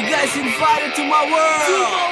You guys invited to my world.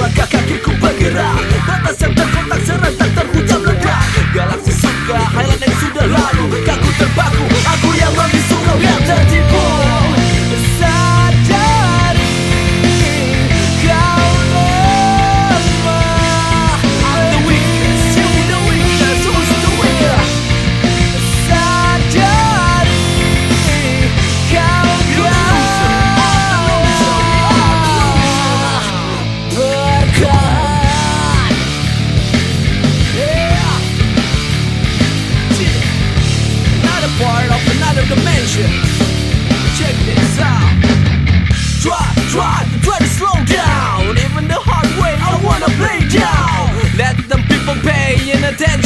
Langkah kakiku bergerak. Batas yang terkontak serentak terhujam ledak Galaksi sangka Highland yang sudah lalu. Kaku terpaku Aku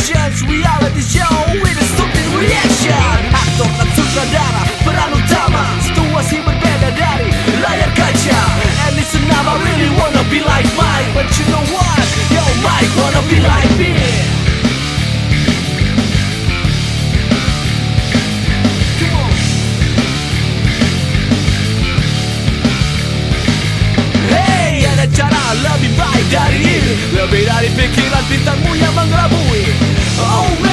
Judge reality show with a stupid reaction. Aktorkan sutradara peran utama Situasi berbeda dari layar kaca And listen now I really wanna be like Mike. But you know what? Yo Mike wanna be like me. Hey, ada cara lebih baik dari Vybírali pěky let, tam mu já mám grabuji. Oh,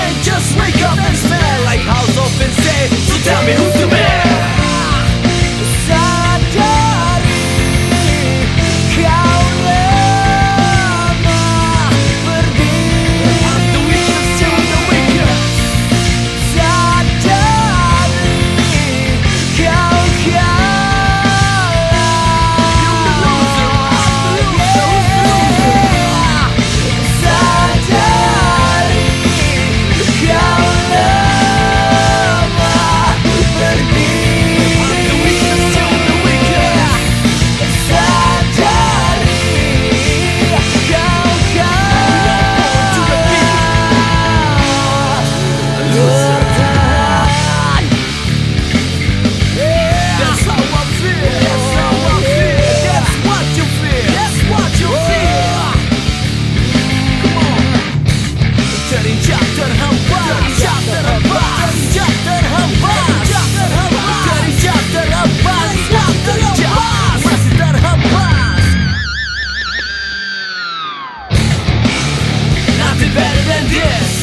Yes